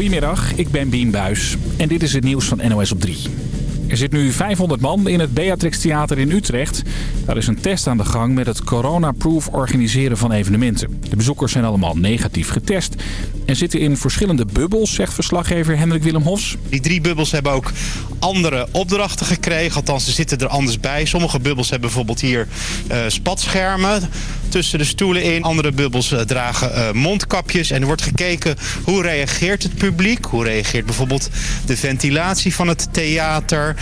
Goedemiddag, ik ben Bien Buis en dit is het nieuws van NOS op 3. Er zit nu 500 man in het Beatrix Theater in Utrecht. Daar is een test aan de gang met het corona-proof organiseren van evenementen. De bezoekers zijn allemaal negatief getest en zitten in verschillende bubbels, zegt verslaggever Hendrik Willem Hofs. Die drie bubbels hebben ook andere opdrachten gekregen. Althans, ze zitten er anders bij. Sommige bubbels hebben bijvoorbeeld hier uh, spatschermen tussen de stoelen in. Andere bubbels uh, dragen uh, mondkapjes. En er wordt gekeken hoe reageert het publiek. Hoe reageert bijvoorbeeld de ventilatie van het theater.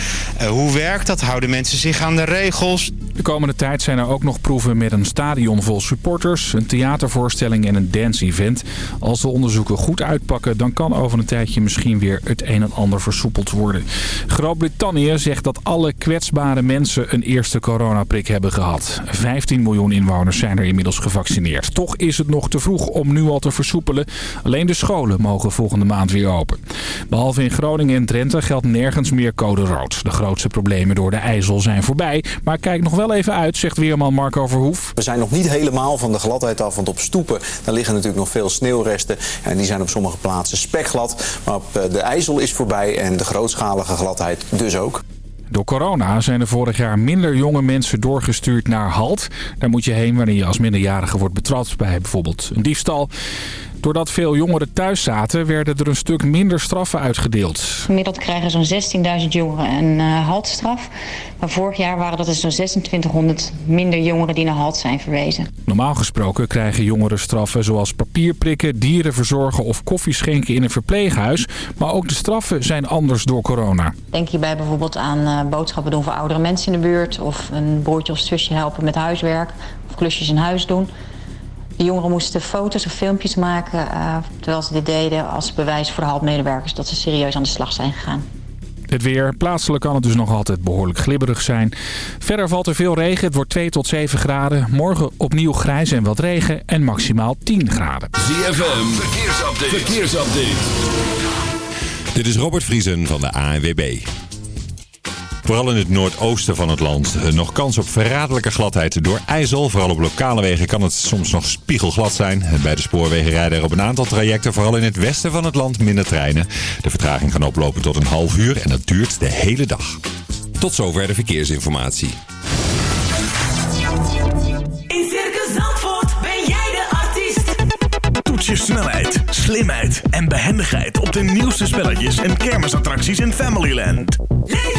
hoe werkt dat? Houden mensen zich aan de regels? De komende tijd zijn er ook nog proeven met een stadion vol supporters, een theatervoorstelling en een dance-event. Als de onderzoeken goed uitpakken, dan kan over een tijdje misschien weer het een en ander versoepeld worden. Groot-Brittannië zegt dat alle kwetsbare mensen een eerste coronaprik hebben gehad. 15 miljoen inwoners zijn inmiddels gevaccineerd. Toch is het nog te vroeg om nu al te versoepelen. Alleen de scholen mogen volgende maand weer open. Behalve in Groningen en Drenthe geldt nergens meer code rood. De grootste problemen door de IJssel zijn voorbij. Maar kijk nog wel even uit, zegt weerman Marco Verhoef. We zijn nog niet helemaal van de gladheid af, want op stoepen daar liggen natuurlijk nog veel sneeuwresten. En die zijn op sommige plaatsen spekglad. Maar eh, de IJssel is voorbij en de grootschalige gladheid dus ook. Door corona zijn er vorig jaar minder jonge mensen doorgestuurd naar HALT. Daar moet je heen wanneer je als minderjarige wordt betrapt bij bijvoorbeeld een diefstal. Doordat veel jongeren thuis zaten, werden er een stuk minder straffen uitgedeeld. Gemiddeld krijgen zo'n 16.000 jongeren een uh, haltstraf. Maar vorig jaar waren dat dus zo'n 2600 minder jongeren die naar halt zijn verwezen. Normaal gesproken krijgen jongeren straffen zoals papierprikken, dieren verzorgen of koffie schenken in een verpleeghuis. Maar ook de straffen zijn anders door corona. Denk hierbij bijvoorbeeld aan uh, boodschappen doen voor oudere mensen in de buurt. Of een broertje of zusje helpen met huiswerk. Of klusjes in huis doen. De jongeren moesten foto's of filmpjes maken uh, terwijl ze dit deden als bewijs voor de halpmedewerkers dat ze serieus aan de slag zijn gegaan. Het weer. Plaatselijk kan het dus nog altijd behoorlijk glibberig zijn. Verder valt er veel regen. Het wordt 2 tot 7 graden. Morgen opnieuw grijs en wat regen en maximaal 10 graden. ZFM. Verkeersupdate. Verkeersupdate. Dit is Robert Vriesen van de ANWB. Vooral in het noordoosten van het land. Nog kans op verraderlijke gladheid door ijzel. Vooral op lokale wegen kan het soms nog spiegelglad zijn. Bij de spoorwegen rijden er op een aantal trajecten, vooral in het westen van het land, minder treinen. De vertraging kan oplopen tot een half uur en dat duurt de hele dag. Tot zover de verkeersinformatie. In Circus Zandvoort ben jij de artiest. Toets je snelheid, slimheid en behendigheid op de nieuwste spelletjes en kermisattracties in Familyland. Leef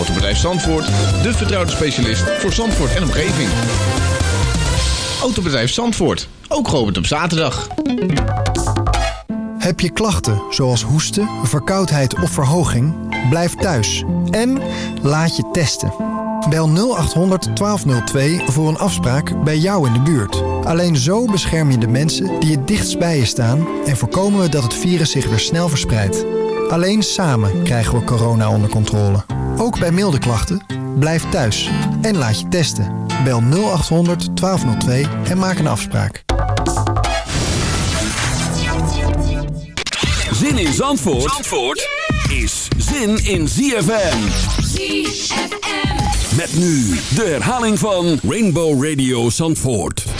Autobedrijf Zandvoort, de vertrouwde specialist voor Zandvoort en omgeving. Autobedrijf Zandvoort, ook geopend op zaterdag. Heb je klachten zoals hoesten, verkoudheid of verhoging? Blijf thuis en laat je testen. Bel 0800 1202 voor een afspraak bij jou in de buurt. Alleen zo bescherm je de mensen die het dichtst bij je staan... en voorkomen we dat het virus zich weer snel verspreidt. Alleen samen krijgen we corona onder controle. Ook bij milde klachten, blijf thuis en laat je testen. Bel 0800 1202 en maak een afspraak. Zin in Zandvoort, Zandvoort is zin in ZFM. ZFM. Met nu de herhaling van Rainbow Radio Zandvoort.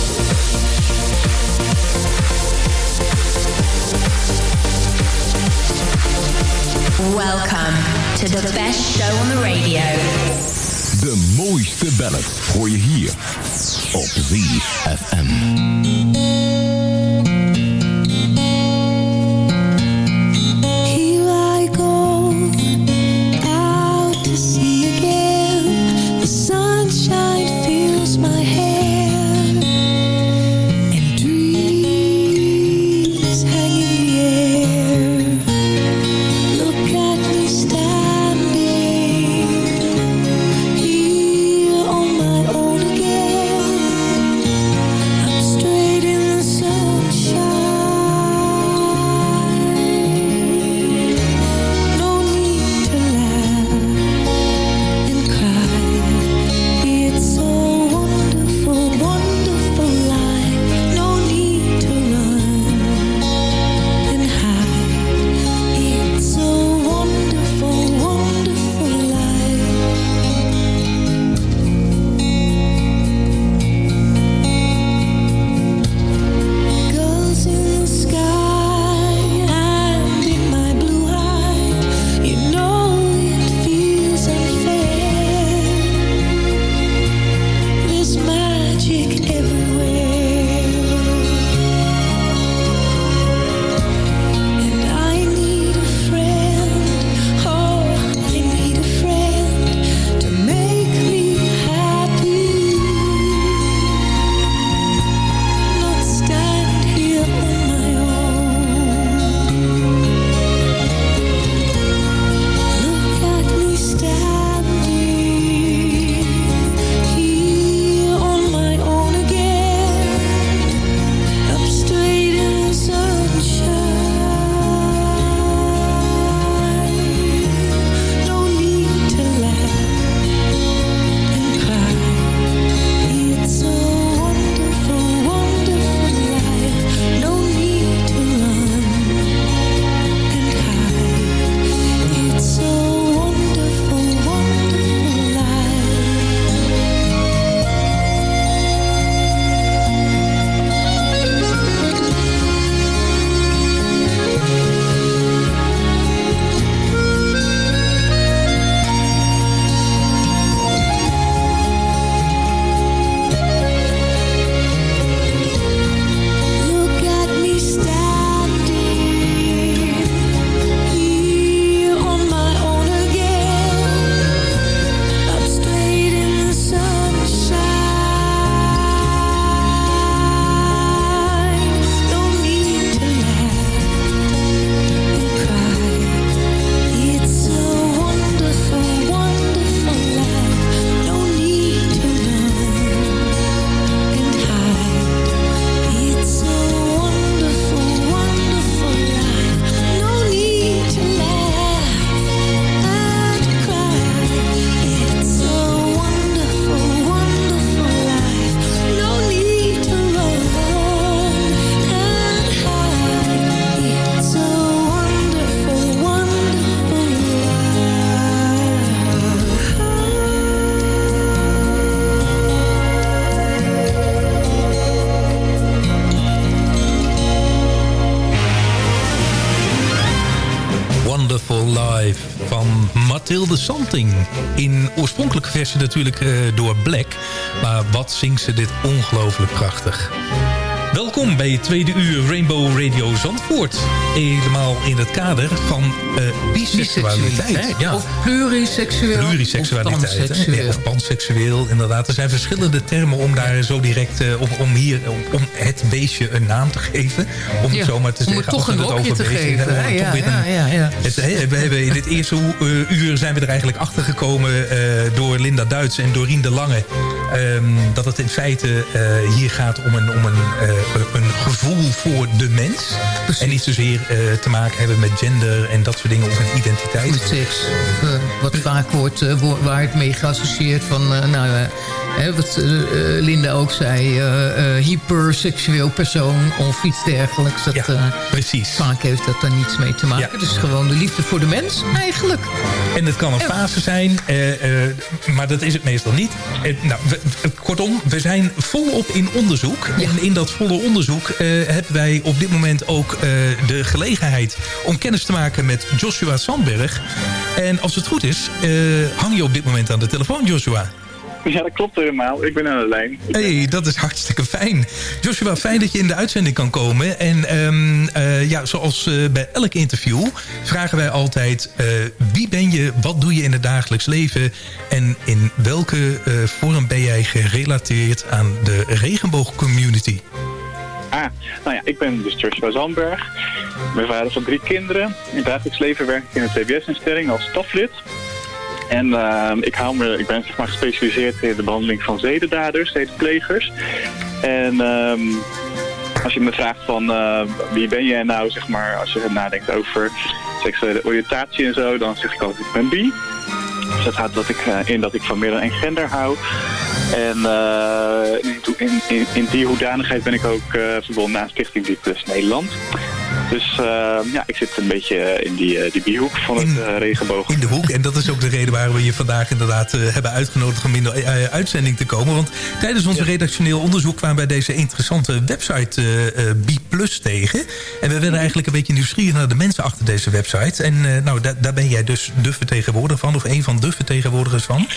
Welcome to the best show on the radio. De mooiste ballad hoor je hier op ZFM. Versie natuurlijk eh, door Black. Maar wat zingt ze dit ongelooflijk prachtig. Welkom bij het tweede uur Rainbow Radio Zandvoort. Helemaal in het kader van eh biseksualiteit. Ja. Of pluriseksueel. Pluriseksualiteit. Of panseksueel. Ja, of panseksueel, inderdaad. Er zijn verschillende termen om daar zo direct... eh, om, om hier om, om het beestje een naam te geven. Om Ja, het zo maar te om zeggen. het toch als we een het over te geven, om Ja, ja, ja, ja. het, hè, we hebben in dit eerste eh, uur zijn we er eigenlijk achter gekomen door Linda Duits en Dorien de Lange. ehm, dat het in feite hier gaat om een, om een, een gevoel voor de mens. En niet zozeer eh, te maken hebben met gender en dat soort dingen of een identiteit. Met seks. Eh, wat vaak wordt, eh, wo- waar het mee geassocieerd van... eh, nou, eh, hè, wat eh, eh, Linda ook zei... eh, eh, hyperseksueel persoon of iets dergelijks. Dat, eh, precies. Vaak heeft dat daar niets mee te maken. Dus gewoon de liefde voor de mens eigenlijk. En het kan een fase zijn, eh, eh, maar dat is het meestal niet. Eh, nou, we- kortom, we zijn volop in onderzoek. En in dat volle onderzoek eh, hebben wij op dit moment ook eh, de gelegenheid... om kennis te maken met Joshua Sandberg. En als het goed is, eh, hang je op dit moment aan de telefoon, Joshua. Ja, dat klopt helemaal. Ik ben aan de lijn. hey, dat is hartstikke fijn. Joshua, fijn dat je in de uitzending kan komen. En ehm, eh, ja, zoals bij elk interview vragen wij altijd... wie ben je, wat doe je in het dagelijks leven... en in welke vorm ben jij gerelateerd aan de regenboogcommunity? Ah, nou ja, ik ben dus Joshua Zandberg. Ik ben vader van drie kinderen. In het dagelijks leven werk ik in een TBS-instelling als staflid. En eh, ik, hou me, ik ben zeg maar, gespecialiseerd in de behandeling van zedendaders, zedenplegers. En ehm, als je me vraagt van eh, wie ben je nou, zeg maar, als je nadenkt over seksuele oriëntatie en zo, dan zeg ik altijd ik ben bi. Dus dat houdt dat ik, eh, in dat ik van dan één gender hou. En eh, in, in, die hoedanigheid ben ik ook eh, verbonden aan Stichting Die Plus Nederland. Dus eh, ja, ik zit een beetje in die, eh, die bihoek van het eh, regenboog. In de hoek. En dat is ook de reden waarom we je vandaag inderdaad eh, hebben uitgenodigd om in de eh, uitzending te komen. Want tijdens ons redactioneel onderzoek kwamen wij deze interessante website eh eh, B tegen. En we werden eigenlijk een beetje nieuwsgierig naar de mensen achter deze website. En eh, nou, da- daar ben jij dus de vertegenwoordiger van, of een van de vertegenwoordigers van.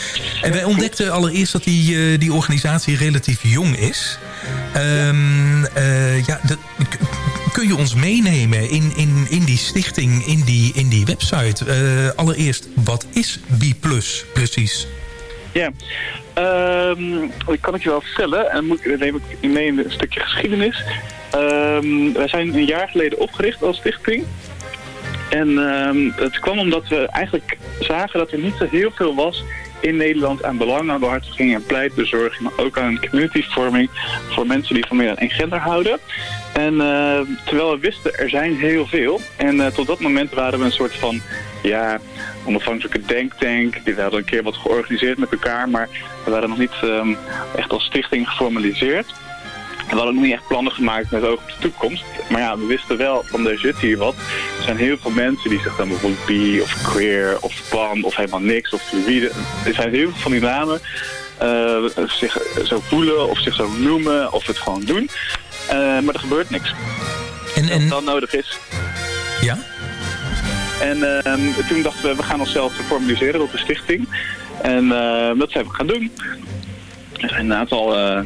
En wij ontdekten allereerst dat die, eh, die organisatie relatief jong is. Ehm, eh, ja, dat- kun je ons meenemen in, in, in die stichting, in die, in die website? Eh, allereerst, wat is B+, precies? Ja, dat kan ik je wel vertellen. En moet, dan neem ik mee een stukje geschiedenis. Ehm, wij zijn een jaar geleden opgericht als stichting. En ehm, het kwam omdat we eigenlijk zagen dat er niet zo heel veel was in Nederland aan belangenbehartiging en pleitbezorging, maar ook aan communityvorming voor mensen die van meer dan één gender houden. En eh, terwijl we wisten, er zijn heel veel. En eh, tot dat moment waren we een soort van, ja, onafhankelijke denktank. We hadden een keer wat georganiseerd met elkaar, maar we waren nog niet ehm, echt als stichting geformaliseerd. We hadden nog niet echt plannen gemaakt met oog op de toekomst. Maar ja, we wisten wel van er zit hier wat. Er zijn heel veel mensen die zich dan bijvoorbeeld bi of queer of pan of helemaal niks of fluïde. Er zijn heel veel van die namen eh, zich zo voelen of zich zo noemen of het gewoon doen. Eh, maar er gebeurt niks. En, en... Wat dan nodig is. Ja? En ehm, toen dachten we, we gaan onszelf formaliseren tot de stichting. En eh, dat zijn we gaan doen. Er zijn een aantal eh,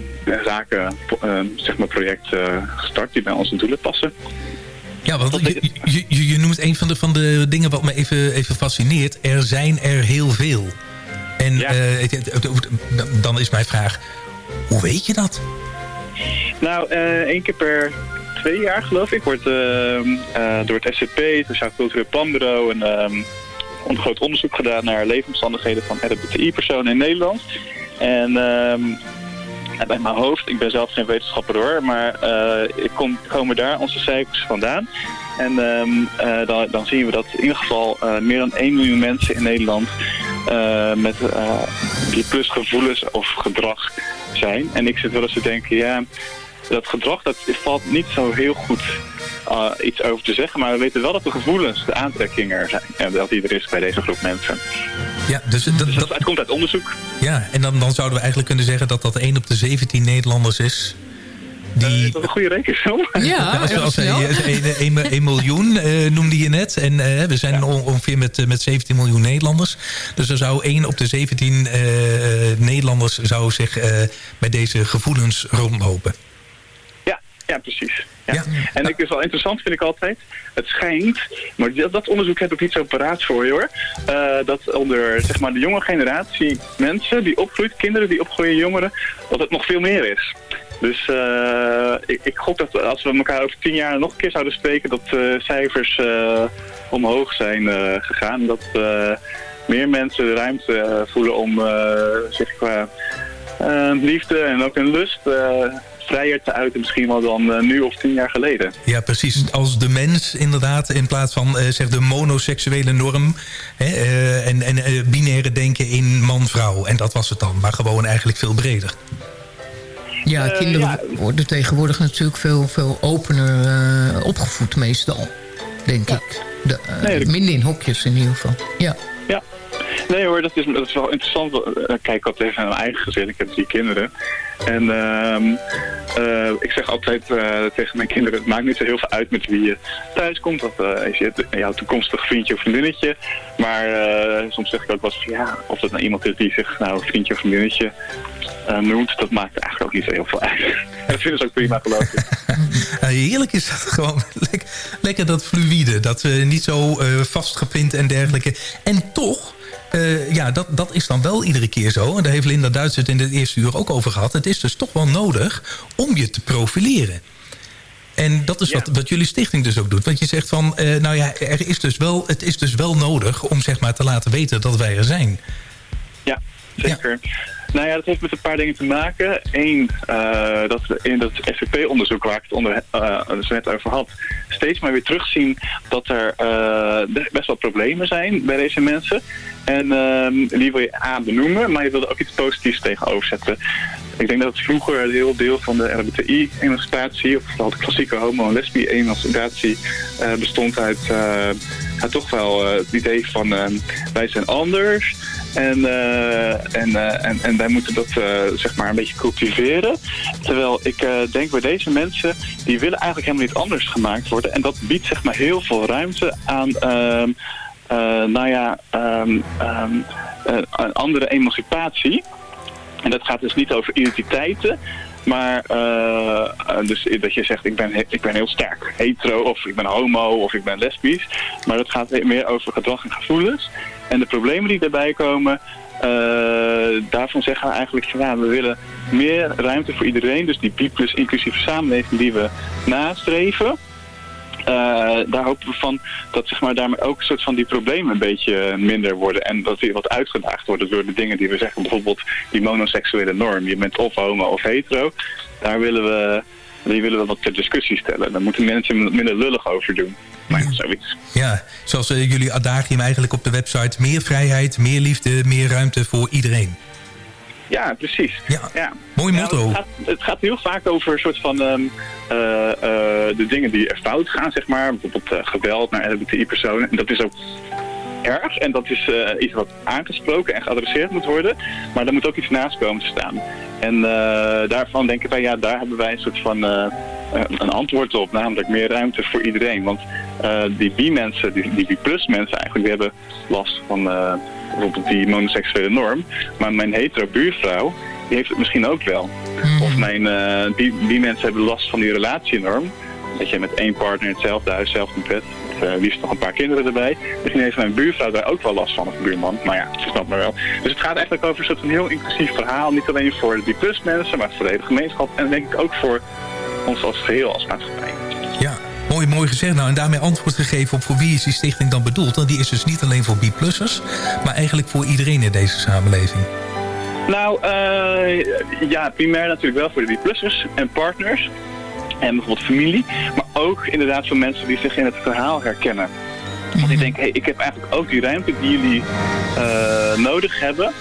zaken, eh, zeg maar projecten gestart die bij onze doelen passen. Ja, want je, je, je, je noemt een van de, van de dingen wat me even, even fascineert. Er zijn er heel veel. En dan is mijn vraag, hoe weet je dat? Nou, eh, één keer per twee jaar geloof ik wordt ehm, eh, door het SCP, het Sociaal Cultureel Planbureau, een, ehm, een groot onderzoek gedaan naar leefomstandigheden van LGBTI-personen in Nederland. En ehm, bij mijn hoofd, ik ben zelf geen wetenschapper hoor, maar eh, ik kom, komen daar onze cijfers vandaan. En ehm, eh, dan, dan zien we dat in ieder geval eh, meer dan 1 miljoen mensen in Nederland eh, met eh, die plus gevoelens of gedrag zijn. En ik zit wel eens te denken, ja, dat gedrag, dat valt niet zo heel goed uh, iets over te zeggen. Maar we weten wel dat de gevoelens, de aantrekkingen er zijn. En dat die er is bij deze groep mensen. Ja, dus, dat, Dus dat, het komt uit onderzoek. Ja, en dan, dan zouden we eigenlijk kunnen zeggen dat dat 1 op de 17 Nederlanders is. Die... is dat een goede rekensom? Ja, hij, 1 miljoen eh, noemde je net. En eh, we zijn on- ongeveer met, eh, met 17 miljoen Nederlanders. Dus er zou 1 op de 17 eh, Nederlanders zou zich eh, met deze gevoelens rondlopen. Ja, ja precies. Ja. En ik is wel interessant, vind ik altijd. Het schijnt, maar dat, dat onderzoek heb ik niet zo paraat voor je hoor. eh, dat onder zeg maar, de jonge generatie mensen die opgroeit, kinderen die opgroeien, jongeren, dat het nog veel meer is. Dus eh, ik, ik gok dat als we elkaar over tien jaar nog een keer zouden spreken, dat eh, cijfers eh, omhoog zijn gegaan. Dat meer mensen de ruimte voelen om zich qua liefde en ook een lust vrijer te uiten misschien wel dan nu of tien jaar geleden. Ja, precies. Als de mens inderdaad, in plaats van zeg de monoseksuele norm... Hè, en, en binaire denken in man-vrouw. En dat was het dan, maar gewoon eigenlijk veel breder. Ja, Eh, kinderen ja. worden tegenwoordig natuurlijk veel, veel opener eh, opgevoed meestal. Denk ik. De, eh, Nee, dat- Minder in hokjes in ieder geval. Ja. Nee hoor, dat is, dat wel interessant. Eh, Kijk, ik had even mijn eigen gezin. Ik heb drie kinderen. En ehm, eh, ik zeg altijd eh, tegen mijn kinderen... het maakt niet zo heel veel uit met wie je thuis komt. Eh, is je jouw toekomstig vriendje of vriendinnetje. Maar soms zeg ik ook wel eens ja... of dat nou iemand is die zich nou vriendje of vriendinnetje noemt... dat maakt eigenlijk ook niet zo heel veel uit. Dat vinden ze ook prima geloof ik. Heerlijk is dat gewoon. Lek- lekker dat fluïde. Dat niet zo vastgepind en dergelijke. En toch... eh, ja, dat, dat is dan wel iedere keer zo. En daar heeft Linda Duits het in het eerste uur ook over gehad. Het is dus toch wel nodig om je te profileren. En dat is wat, wat jullie stichting dus ook doet. Want je zegt van, eh, nou ja, er is dus wel, het is dus wel nodig om zeg maar te laten weten dat wij er zijn. Ja, zeker. Nou ja, dat heeft met een paar dingen te maken. Eén, eh, dat we in dat SVP-onderzoek waar ik het onder, eh, zo net over had, steeds maar weer terugzien dat er eh, be- best wel problemen zijn bij deze mensen. En ehm, die wil je A benoemen, maar je wil er ook iets positiefs tegenover zetten. Ik denk dat het vroeger een heel deel van de LBTI-emancipatie, of vooral de klassieke homo- en lesbi-emancipatie, bestond uit, toch wel het idee van ehm, wij zijn anders. En, eh, en, eh, en, en wij moeten dat eh, zeg maar een beetje cultiveren. Terwijl ik denk bij deze mensen, die willen eigenlijk helemaal niet anders gemaakt worden. En dat biedt zeg maar heel veel ruimte aan, ehm, eh, nou ja, ehm, ehm, eh, een andere emancipatie. En dat gaat dus niet over identiteiten. Maar dus dat je zegt, ik ben, ik ben heel sterk hetero, of ik ben homo, of ik ben lesbisch. Maar dat gaat meer over gedrag en gevoelens. En de problemen die daarbij komen, eh, daarvan zeggen we eigenlijk ja, we willen meer ruimte voor iedereen. Dus die B plus inclusieve samenleving die we nastreven. Eh, daar hopen we van dat zeg maar, daarmee ook een soort van die problemen een beetje minder worden. En dat die wat uitgedaagd worden door de dingen die we zeggen. Bijvoorbeeld die monoseksuele norm. Je bent of homo of hetero. Daar willen we, die willen we wat ter discussie stellen. Daar moeten mensen minder lullig over doen. Maar ja, zoiets. Ja, zoals eh, jullie adagium eigenlijk op de website. Meer vrijheid, meer liefde, meer ruimte voor iedereen. Ja, precies. Ja. Mooi Ja, motto. het, gaat, het gaat heel vaak over een soort van ehm, eh, eh, de dingen die er fout gaan, zeg maar. Bijvoorbeeld geweld naar LGBTI-personen. En dat is ook erg en dat is eh, iets wat aangesproken en geadresseerd moet worden. Maar daar moet ook iets naast komen te staan. En eh, daarvan denken wij, ja, daar hebben wij een soort van eh, een antwoord op. Namelijk meer ruimte voor iedereen. Want die B-mensen, die, die B-plus-mensen eigenlijk, die hebben last van bijvoorbeeld die monoseksuele norm. Maar mijn hetero buurvrouw, die heeft het misschien ook wel. Of mijn die, die mensen hebben last van die relatienorm. Dat je met één partner in hetzelfde huis, hetzelfde bed, eh, liefst nog een paar kinderen erbij. Misschien heeft mijn buurvrouw daar ook wel last van, of buurman. Maar ja, ze snapt me wel. Dus het gaat eigenlijk over een soort van heel inclusief verhaal. Niet alleen voor die plus mensen, maar voor de hele gemeenschap. En denk ik ook voor ons als geheel, als maatschappij. Ja, mooi, mooi gezegd. Nou, en daarmee antwoord gegeven op voor wie is die stichting dan bedoeld. Want die is dus niet alleen voor B-plussers, maar eigenlijk voor iedereen in deze samenleving. Nou, eh, ja, primair natuurlijk wel voor de B-plussers en partners. En bijvoorbeeld familie. Maar ook inderdaad voor mensen die zich in het verhaal herkennen. Want die denken, hey, ik heb eigenlijk ook die ruimte die jullie eh, nodig hebben.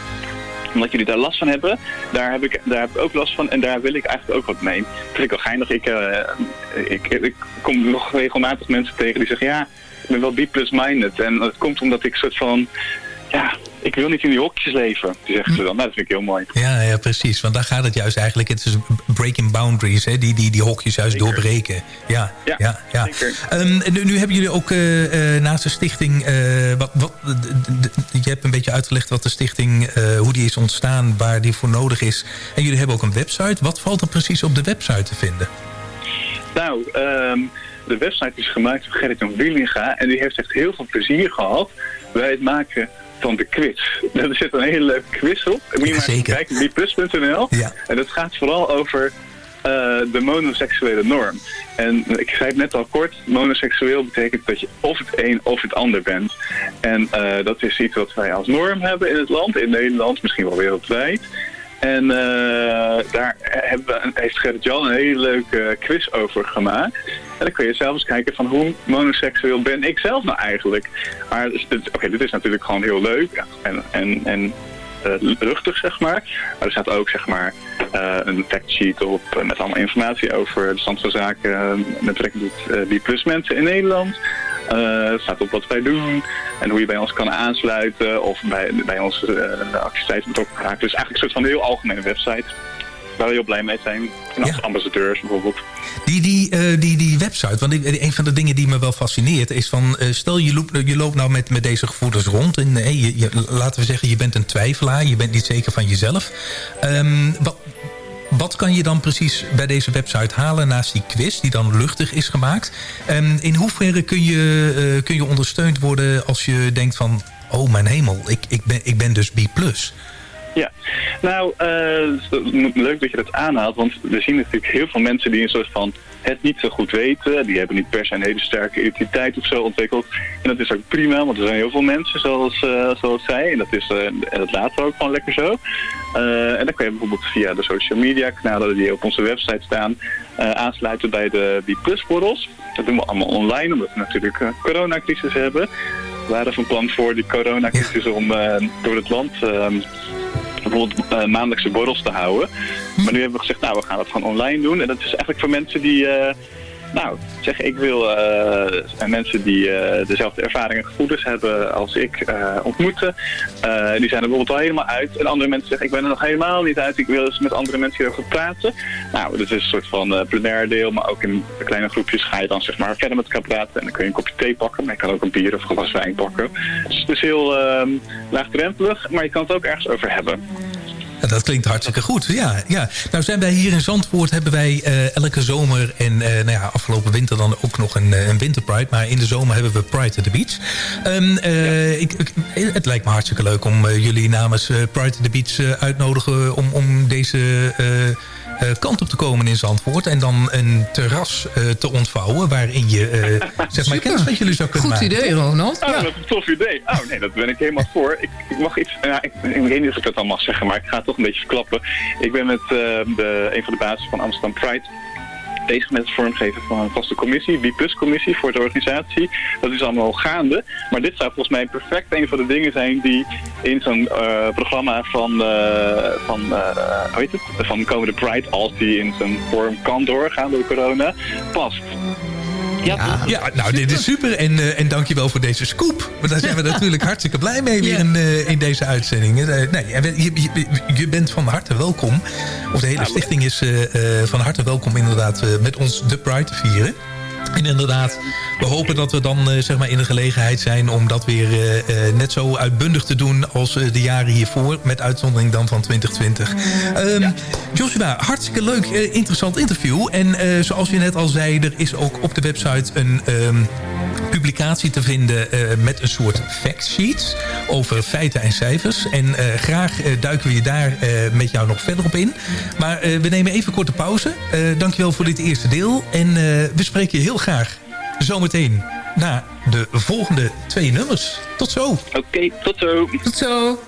Omdat jullie daar last van hebben. Daar heb, ik, daar heb ik ook last van en daar wil ik eigenlijk ook wat mee. Dat vind ik wel geinig. Ik, eh, ik, ik kom nog regelmatig mensen tegen die zeggen, ja, ik ben wel B-plus-minded. En dat komt omdat ik soort van, ja, ik wil niet in die hokjes leven. Zeggen ze dan. Nou, dat vind ik heel mooi. Ja, ja, precies. Want daar gaat het juist eigenlijk. Het is breaking boundaries, hè? Die, die, die hokjes juist doorbreken. Ja, ja, Ja. Ehm, nu, nu hebben jullie ook eh, eh, naast de stichting... eh, wat, wat, je hebt een beetje uitgelegd wat de stichting... hoe die is ontstaan, waar die voor nodig is. En jullie hebben ook een website. Wat valt er precies op de website te vinden? Nou, ehm, de website is gemaakt door Gerrit Wielinga en die heeft echt heel veel plezier gehad bij het maken van de quiz. Er zit een hele leuke quiz op. Moet je maar even kijken, bplus.nl. En dat gaat vooral over eh, de monoseksuele norm. En ik zei het net al kort, monoseksueel betekent dat je of het een of het ander bent. En eh, dat is iets wat wij als norm hebben in het land, in Nederland, misschien wel wereldwijd. En eh, daar hebben heeft Gerrit-Jan een hele leuke quiz over gemaakt. En dan kun je zelf eens kijken van hoe monoseksueel ben ik zelf nou eigenlijk. Maar dus oké, dit is natuurlijk gewoon heel leuk en, en, en eh, luchtig, zeg maar. Maar er staat ook, zeg maar, eh, een factsheet op met allemaal informatie over de stand van zaken met betrekking tot die plus mensen in Nederland. Eh, het staat op wat wij doen en hoe je bij ons kan aansluiten of bij, bij onze eh, activiteiten betrokken raken. Dus eigenlijk een soort van een heel algemene website waar we heel blij mee zijn. En als ambassadeurs bijvoorbeeld. Die, die, eh, die, die website, want ik- een van de dingen die me wel fascineert... is van, stel je loopt, je loopt nou met, met deze gevoelens rond... en je, je- laten we zeggen, je bent een twijfelaar... je bent niet zeker van jezelf. Ehm, wat, wat kan je dan precies bij deze website halen naast die quiz... die dan luchtig is gemaakt? Ehm, in hoeverre kun je, eh, kun je ondersteund worden als je denkt van... oh mijn hemel, ik, ik, ben, ik ben dus B+. Ja, nou, eh, leuk dat je dat aanhaalt, want we zien natuurlijk heel veel mensen die een soort van het niet zo goed weten. Die hebben niet per se een hele sterke identiteit of zo ontwikkeld. En dat is ook prima, want er zijn heel veel mensen zoals, eh, zoals zij. En dat, is, eh, en dat laten we ook gewoon lekker zo. Eh, en dan kun je bijvoorbeeld via de social media kanalen die op onze website staan... aansluiten bij de die plusborrels. Dat doen we allemaal online, omdat we natuurlijk een coronacrisis hebben. We waren van plan voor die coronacrisis om door het land... bijvoorbeeld eh, maandelijkse borrels te houden. Maar nu hebben we gezegd, nou, we gaan dat gewoon online doen. En dat is eigenlijk voor mensen die, eh, nou, zeggen ik wil eh, mensen die eh, dezelfde ervaringen en gevoelens hebben als ik eh, ontmoeten. Die zijn er bijvoorbeeld al helemaal uit. En andere mensen zeggen, ik ben er nog helemaal niet uit. Ik wil eens met andere mensen hierover praten. Nou, dat is een soort van plenair deel. Maar ook in kleine groepjes ga je dan zeg maar verder met elkaar praten. En dan kun je een kopje thee pakken. Maar je kan ook een bier of een glas wijn pakken. Dus het is heel ehm, laagdrempelig. Maar je kan het ook ergens over hebben. Dat klinkt hartstikke goed. Ja, ja. Nou zijn wij hier in Zandvoort, hebben wij eh, elke zomer en eh, nou ja, afgelopen winter dan ook nog een, eh, een winterpride. Maar in de zomer hebben we Pride at the Beach. Ehm, eh, ik, het lijkt me hartstikke leuk om jullie namens Pride at the Beach uitnodigen om, om deze kant op te komen in Zandvoort. En dan een terras eh, te ontvouwen waarin je eh, zeg maar kennis met jullie zou kunnen Goed maken. idee, Ronald. Oh, wat een tof idee. Oh nee, dat ben ik helemaal voor. Ik, ik mag iets, ja, ik, ik weet niet of ik dat al mag zeggen, maar ik ga het toch een beetje verklappen. Ik ben met eh, de, een van de basis van Amsterdam Pride bezig met het vormgeven van een vaste commissie, B-Plus-commissie voor de organisatie. Dat is allemaal gaande. Maar dit zou volgens mij perfect een van de dingen zijn die in zo'n eh, programma van, eh, van, heet het? van komende Pride, als die in zo'n vorm kan doorgaan door corona, past. Ja, ja, nou dit is super. En, eh en dankjewel voor deze scoop. Want daar zijn we natuurlijk hartstikke blij mee weer in, eh, in deze uitzending. Eh, nee, je, je, je bent van harte welkom. Of de hele stichting is van harte welkom inderdaad met ons de Pride te vieren. En inderdaad, we hopen dat we dan eh, zeg maar in de gelegenheid zijn... om dat weer eh, eh, net zo uitbundig te doen als de jaren hiervoor. Met uitzondering dan van 2020. Ehm, Joshua, hartstikke leuk, interessant interview. En zoals je net al zei, er is ook op de website een... ehm, publicatie te vinden eh, met een soort factsheet over feiten en cijfers. En eh, graag eh, duiken we je daar met jou nog verder op in. Maar we nemen even korte pauze. Dankjewel voor dit eerste deel. En we spreken je heel graag zometeen na de volgende twee nummers. Tot zo. Oké, tot zo. Tot zo.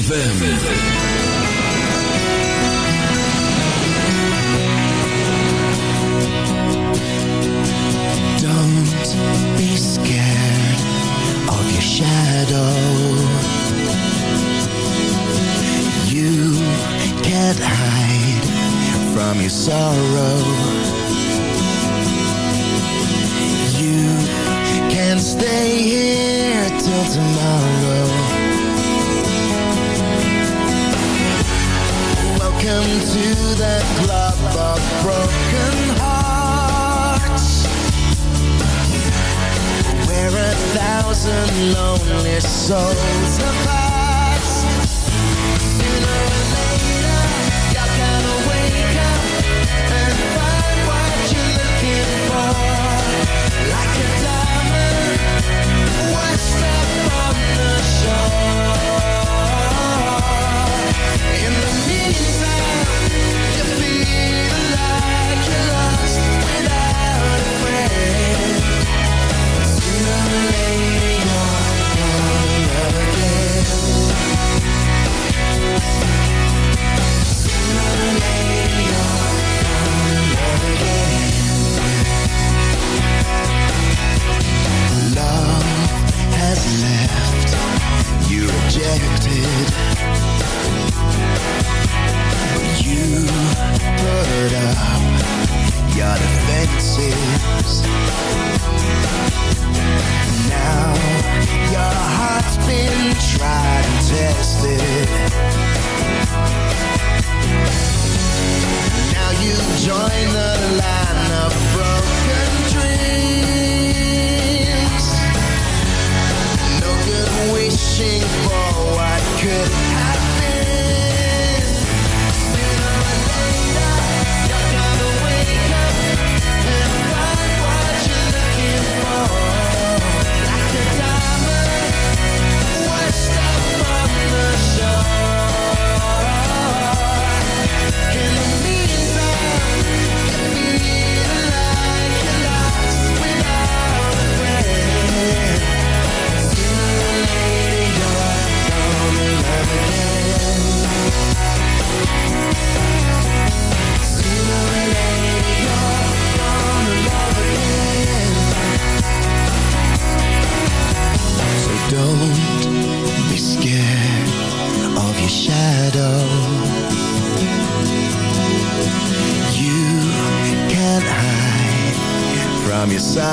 ZFM. goes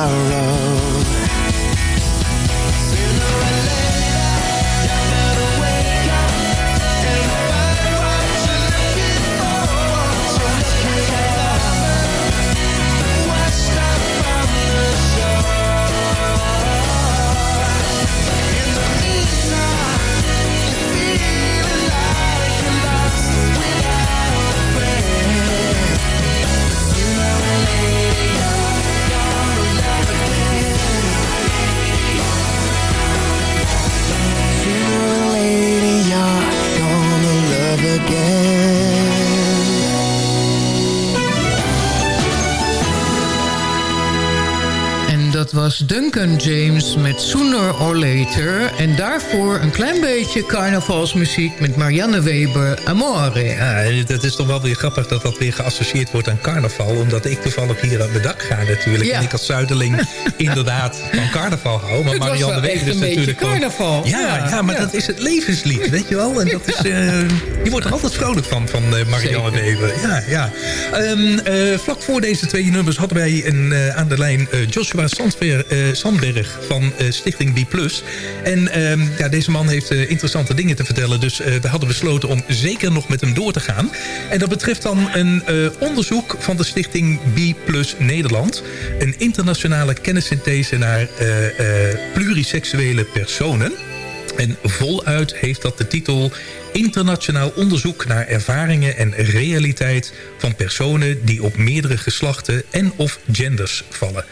sorrow. James met Sooner or Later. En daarvoor een klein beetje carnavalsmuziek met Marianne Weber, Amore. Ja, dat is toch wel weer grappig dat dat weer geassocieerd wordt aan carnaval. Omdat ik toevallig hier op mijn dak ga natuurlijk. Ja. En ik als Zuiderling inderdaad van carnaval hou. Maar Het Marianne Weber is natuurlijk carnaval. Ja, Ja, ja, maar dat is het levenslied, weet je wel. En dat is, eh, je wordt er altijd vrolijk van, van eh, Marianne Weber. Ja, ja. Ehm, eh, vlak voor deze twee nummers hadden wij een, aan de lijn Joshua Sandver, van eh, Stichting B+. En ehm, ja, deze man heeft eh, interessante dingen te vertellen. Dus eh, we hadden besloten om zeker nog met hem door te gaan. En dat betreft dan een onderzoek van de Stichting B Nederland. Een internationale kennissynthese naar pluriseksuele personen. En voluit heeft dat de titel Internationaal onderzoek naar ervaringen en realiteit van personen die op meerdere geslachten en of genders vallen.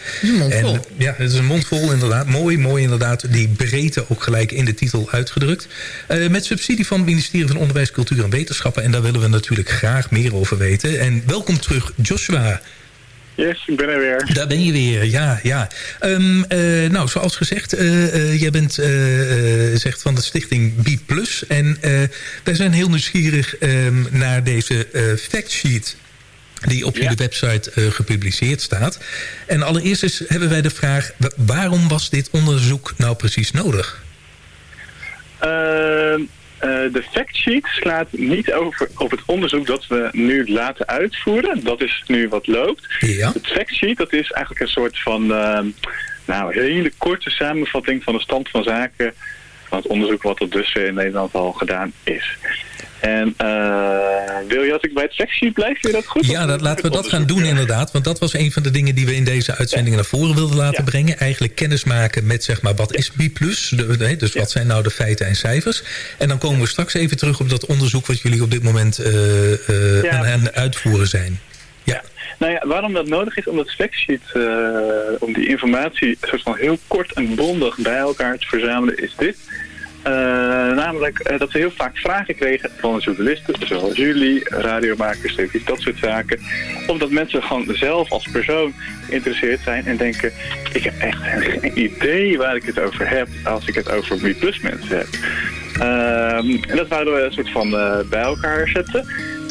En, ja, het is een mond vol inderdaad. Mooi, mooi inderdaad. Die breedte ook gelijk in de titel uitgedrukt. Eh, met subsidie van het ministerie van Onderwijs, Cultuur en Wetenschappen. En daar willen we natuurlijk graag meer over weten. En welkom terug, Joshua. Yes, ik ben er weer. Daar ben je weer, ja. ja. Ehm, eh, nou, zoals gezegd, eh, eh, jij bent zegt van de stichting B+. En wij zijn heel nieuwsgierig ehm, naar deze factsheet die op jullie website gepubliceerd staat. En allereerst eens hebben wij de vraag... wa- waarom was dit onderzoek nou precies nodig? Eh, de factsheet slaat niet over op het onderzoek dat we nu laten uitvoeren. Dat is nu wat loopt. Ja. Het factsheet dat is eigenlijk een soort van ehm, nou, hele korte samenvatting van de stand van zaken van het onderzoek wat tot dusver in Nederland al gedaan is. En eh, wil je dat ik bij het factsheet blijf? Vind je dat goed? Ja, dat, laten we dat gaan doen inderdaad. Want dat was een van de dingen die we in deze uitzending naar voren wilden laten brengen. Eigenlijk kennis maken met zeg maar wat is B+. De, dus wat zijn nou de feiten en cijfers. En dan komen we straks even terug op dat onderzoek wat jullie op dit moment eh, eh, Ja. aan, aan het uitvoeren zijn. Nou ja, waarom dat nodig is om dat factsheet, om die informatie soort van heel kort en bondig bij elkaar te verzamelen, is dit. Eh, namelijk eh, dat we heel vaak vragen kregen van journalisten, zoals jullie, radiomakers, dat soort zaken. Of dat mensen gewoon zelf als persoon geïnteresseerd zijn en denken, ik heb echt geen idee waar ik het over heb als ik het over B mensen heb. Ehm, en dat wouden we een soort van eh, bij elkaar zetten.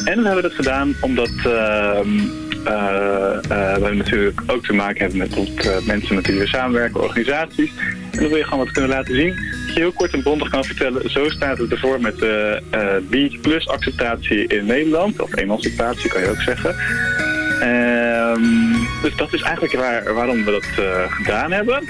En we hebben dat gedaan omdat ehm, eh, eh, we natuurlijk ook te maken hebben met mensen met wie we samenwerken, organisaties. En dan wil je gewoon wat kunnen laten zien. Je heel kort en bondig kan vertellen. Zo staat het ervoor met de B plus acceptatie in Nederland. Of emancipatie kan je ook zeggen. Ehm, dus dat is eigenlijk waar, waarom we dat eh, gedaan hebben.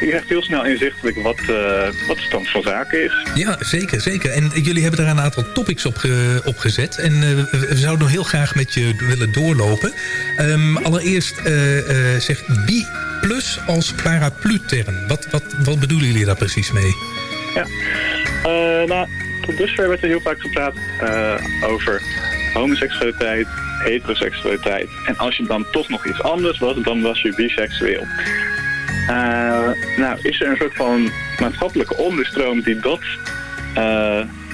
Je krijgt heel snel inzichtelijk wat, eh, wat de stand van zaken is. Ja, zeker, zeker. En jullie hebben daar een aantal topics op, ge- gezet. En eh, we, zouden nog heel graag met je willen doorlopen. Ehm, allereerst eh, eh, zegt B plus als paraplu-term. Wat, wat, wat bedoelen jullie daar precies mee? Ja. Eh, nou, tot dusver werd er heel vaak gepraat eh, over homoseksualiteit, heteroseksualiteit. En als je dan toch nog iets anders was, dan was je biseksueel. Eh, nou, is er een soort van maatschappelijke onderstroom die dat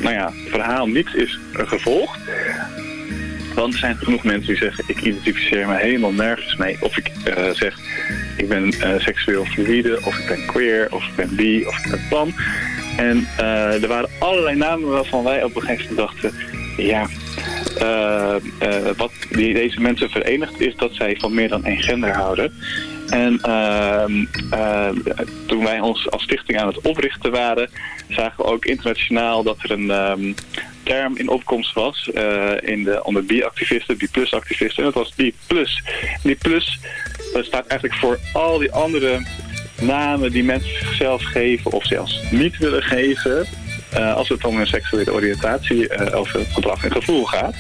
nou ja, verhaal niet is gevolgd. Want er zijn genoeg mensen die zeggen, ik identificeer me helemaal nergens mee. Of ik zeg, ik ben seksueel fluïde, of ik ben queer, of ik ben bi, of ik ben pan. En eh, er waren allerlei namen waarvan wij op een gegeven moment dachten, ja, eh, eh, wat die, deze mensen verenigt is dat zij van meer dan één gender houden. En ehm, eh, toen wij ons als stichting aan het oprichten waren, zagen we ook internationaal dat er een ehm, term in opkomst was in de, onder B-activisten, B-plus-activisten. En dat was B+. B+, dat staat eigenlijk voor al die andere namen die mensen zichzelf geven of zelfs niet willen geven. eh, als het om een seksuele oriëntatie eh, of gedrag en gevoel gaat.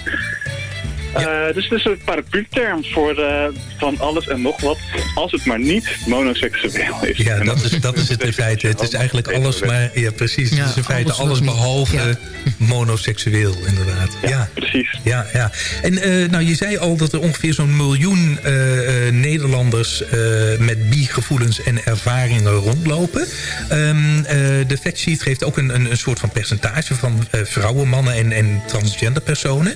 Eh, dus het is een paraplu-term voor eh, van alles en nog wat, als het maar niet monoseksueel is. Ja, dat is, dat is het in feite. Het is eigenlijk alles maar... Ja, precies. het is in feite alles behalve ja. monoseksueel, inderdaad. Ja, precies. Ja, ja. En eh, nou, je zei al dat er ongeveer zo'n miljoen eh, eh, Nederlanders... eh, met bi-gevoelens en ervaringen rondlopen. Ehm, eh, de factsheet geeft ook een, een, een soort van percentage... van eh, vrouwen, mannen en, en transgender personen.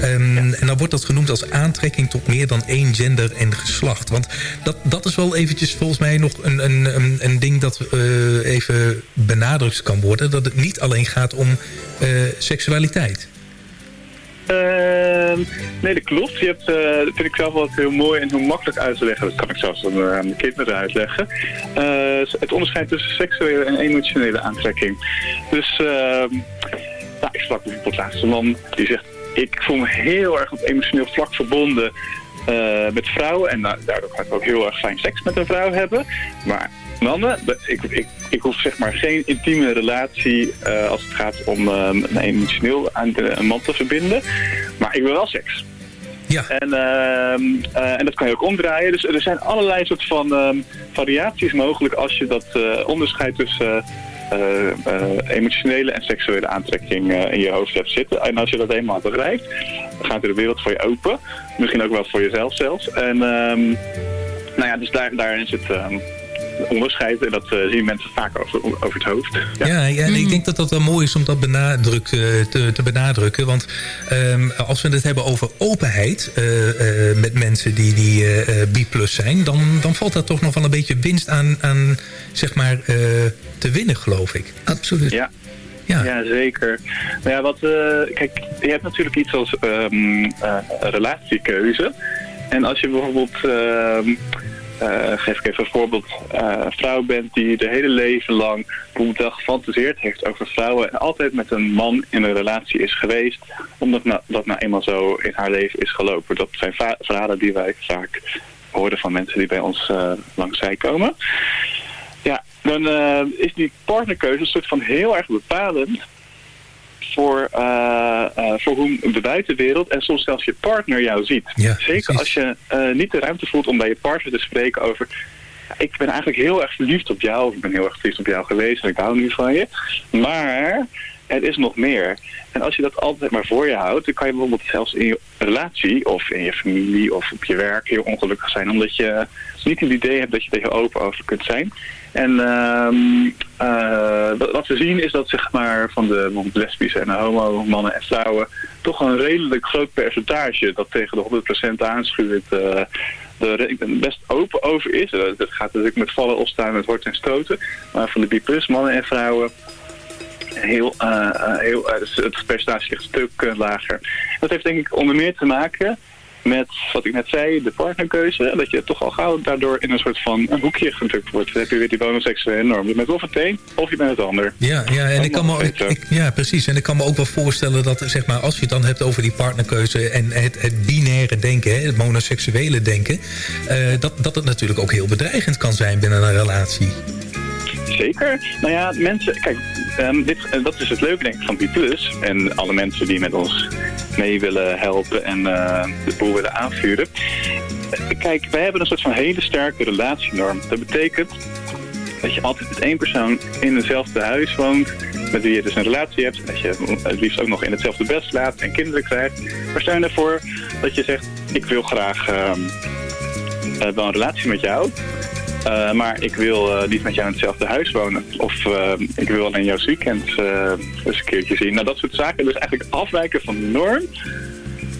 Ehm, En dan wordt dat genoemd als aantrekking tot meer dan één gender en geslacht. Want dat, dat is wel eventjes volgens mij nog een, een, een, ding dat eh, even benadrukt kan worden. Dat het niet alleen gaat om eh, seksualiteit. Ehm, nee, dat klopt. Je hebt, eh, dat vind ik zelf wel heel mooi en heel makkelijk uit te leggen. Dat kan ik zelfs aan, de kinderen uitleggen. Het onderscheid tussen seksuele en emotionele aantrekking. Dus ehm, nou, ik sprak bijvoorbeeld laatst een man die zegt... ik voel me heel erg op emotioneel vlak verbonden eh, met vrouwen. En daardoor kan ik ook heel erg fijn seks met een vrouw hebben. Maar mannen, ik, ik, ik hoef zeg maar geen intieme relatie eh, als het gaat om een emotioneel aan de, een man te verbinden. Maar ik wil wel seks. Ja. En, ehm, eh, en dat kan je ook omdraaien. Dus er zijn allerlei soort van ehm, variaties mogelijk als je dat onderscheid tussen emotionele en seksuele aantrekking eh, in je hoofd hebt zitten. En als je dat eenmaal dan gaat er de wereld voor je open. Misschien ook wel voor jezelf zelfs. En ehm, nou ja, dus daar, daarin zit ehm, onderscheid. En dat eh, zien mensen vaak over, over het hoofd. Ja, ja, en ik denk dat dat wel mooi is om dat benadruk, eh, te, te benadrukken. Want ehm, als we het hebben over openheid eh, eh, met mensen die, die B-plus zijn... Dan, dan valt daar toch nog wel een beetje winst aan, aan zeg maar, eh, te winnen, geloof ik. Absoluut. Ja. Ja. zeker. Nou ja, wat, eh, kijk, je hebt natuurlijk iets als ehm, eh, relatiekeuze. En als je bijvoorbeeld, ehm, eh, geef ik even een voorbeeld, eh, een vrouw bent die de hele leven lang wel gefantaseerd heeft over vrouwen en altijd met een man in een relatie is geweest, omdat nou, dat nou eenmaal zo in haar leven is gelopen. Dat zijn verhalen die wij vaak horen van mensen die bij ons zij komen. Ja, dan is die partnerkeuze een soort van heel erg bepalend voor, eh, eh, voor hoe de buitenwereld en soms zelfs je partner jou ziet. Zeker als je eh, niet de ruimte voelt om bij je partner te spreken over... "Ja, Ik ben eigenlijk heel erg verliefd op jou, of ik ben heel erg verliefd op jou geweest en ik hou nu van je. Maar er is nog meer. En als je dat altijd maar voor je houdt, dan kan je bijvoorbeeld zelfs in je relatie of in je familie of op je werk heel ongelukkig zijn. Omdat je niet het idee hebt dat je er heel open over kunt zijn. En ehm, eh, wat- we zien is dat zeg maar, van de lesbische en homo mannen en vrouwen toch een redelijk groot percentage dat tegen de 100% aanschuurt eh er best open over is. Eh, Dat gaat natuurlijk met vallen, opstaan, met horten en stoten. Maar van de B-plus mannen en vrouwen heel, eh, eh, heel, eh, het percentage ligt een stuk eh, lager. Dat heeft denk ik onder meer te maken met wat ik net zei, de partnerkeuze. Dat je toch al gauw daardoor in een soort van een hoekje gedrukt wordt. Dan heb je weer die monoseksuele norm. Je bent of het een of je bent het ander. Ja, ja, en ik kan me, ik- ik- ja, precies. En ik kan me ook wel voorstellen dat zeg maar, als je het dan hebt over die partnerkeuze... en het, het binaire denken, hè, het monoseksuele denken... eh, dat, dat het natuurlijk ook heel bedreigend kan zijn binnen een relatie. Zeker. Nou ja, mensen, kijk, ehm, dit, dat is het leuke denk ik van B+. En alle mensen die met ons mee willen helpen en eh, de boel willen aanvuren. Kijk, wij hebben een soort van hele sterke relatienorm. Dat betekent dat je altijd met één persoon in hetzelfde huis woont, met wie je dus een relatie hebt. Dat je het liefst ook nog in hetzelfde bed slaapt en kinderen krijgt. Maar stel je ervoor dat je zegt, ik wil graag ehm, eh, wel een relatie met jou. Uh, maar ik wil uh, niet met jou in hetzelfde huis wonen. Of uh, ik wil alleen jouw weekend eens een keertje zien. Nou, dat soort zaken. Dus eigenlijk afwijken van de norm.